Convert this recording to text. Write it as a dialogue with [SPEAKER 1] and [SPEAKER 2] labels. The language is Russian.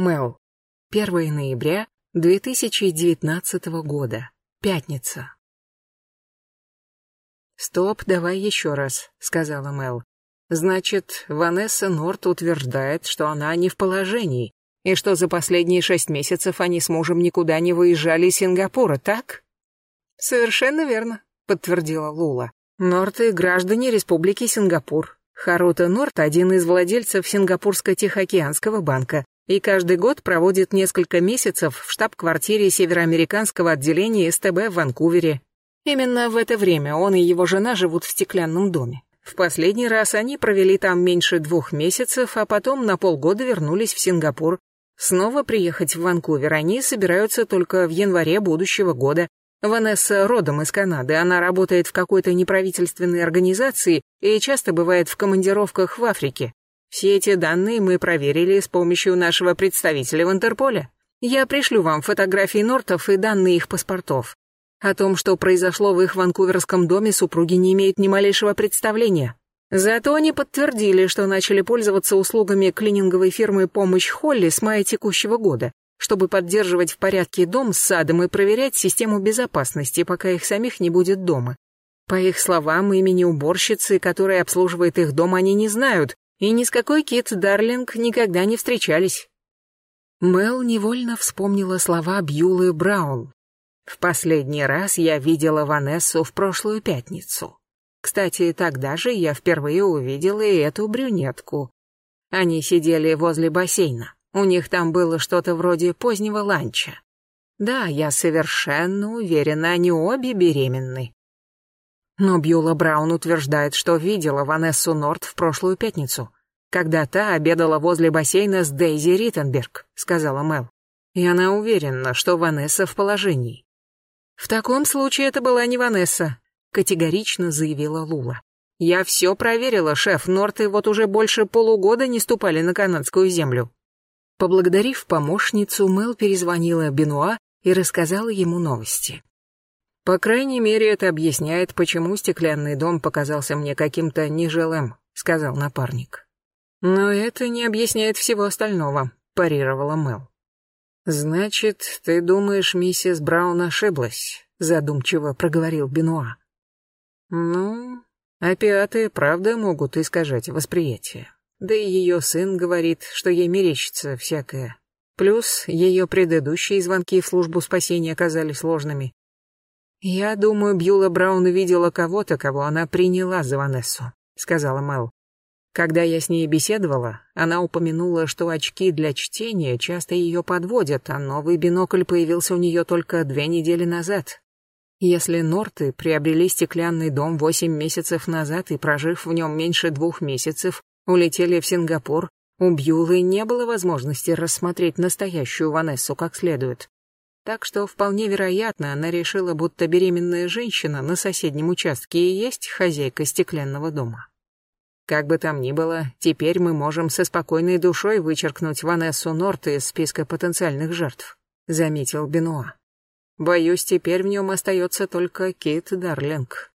[SPEAKER 1] Мел. 1 ноября 2019 года. Пятница. «Стоп, давай еще раз», — сказала Мел. «Значит, Ванесса Норт утверждает, что она не в положении, и что за последние шесть месяцев они с мужем никуда не выезжали из Сингапура, так?» «Совершенно верно», — подтвердила Лула. «Норты — граждане Республики Сингапур. Харута Норт — один из владельцев Сингапурско-Тихоокеанского банка, и каждый год проводит несколько месяцев в штаб-квартире североамериканского отделения СТБ в Ванкувере. Именно в это время он и его жена живут в стеклянном доме. В последний раз они провели там меньше двух месяцев, а потом на полгода вернулись в Сингапур. Снова приехать в Ванкувер они собираются только в январе будущего года. Ванесса родом из Канады, она работает в какой-то неправительственной организации и часто бывает в командировках в Африке. Все эти данные мы проверили с помощью нашего представителя в Интерполе. Я пришлю вам фотографии Нортов и данные их паспортов. О том, что произошло в их ванкуверском доме, супруги не имеют ни малейшего представления. Зато они подтвердили, что начали пользоваться услугами клининговой фирмы «Помощь Холли» с мая текущего года, чтобы поддерживать в порядке дом с садом и проверять систему безопасности, пока их самих не будет дома. По их словам, имени уборщицы, которая обслуживает их дом, они не знают, и ни с какой Кит Дарлинг никогда не встречались. Мел невольно вспомнила слова Бьюлы Браун. «В последний раз я видела Ванессу в прошлую пятницу. Кстати, тогда же я впервые увидела и эту брюнетку. Они сидели возле бассейна. У них там было что-то вроде позднего ланча. Да, я совершенно уверена, они обе беременны. Но Бьюла Браун утверждает, что видела Ванессу Норт в прошлую пятницу, когда та обедала возле бассейна с Дейзи Риттенберг, сказала Мел. И она уверена, что Ванесса в положении. В таком случае это была не Ванесса, категорично заявила Лула. Я все проверила, шеф, Норты вот уже больше полугода не ступали на канадскую землю. Поблагодарив помощницу, Мел перезвонила Бенуа и рассказала ему новости. По крайней мере, это объясняет, почему стеклянный дом показался мне каким-то нежилым, сказал напарник. Но это не объясняет всего остального, парировала Мэл. Значит, ты думаешь, миссис Браун ошиблась? задумчиво проговорил Бенуа. Ну, опиаты правда могут искажать восприятие. Да и ее сын говорит, что ей мерещится всякое. Плюс ее предыдущие звонки в службу спасения оказались сложными. «Я думаю, Бьюла Браун увидела кого-то, кого она приняла за Ванессу», — сказала Мэл. Когда я с ней беседовала, она упомянула, что очки для чтения часто ее подводят, а новый бинокль появился у нее только две недели назад. Если Норты приобрели стеклянный дом восемь месяцев назад и, прожив в нем меньше двух месяцев, улетели в Сингапур, у Бьюлы не было возможности рассмотреть настоящую Ванессу как следует. Так что вполне вероятно, она решила, будто беременная женщина на соседнем участке и есть хозяйка стеклянного дома. Как бы там ни было, теперь мы можем со спокойной душой вычеркнуть Ванессу Норт из списка потенциальных жертв, заметил Бенуа. Боюсь, теперь в нем остается только Кит Дарлинг.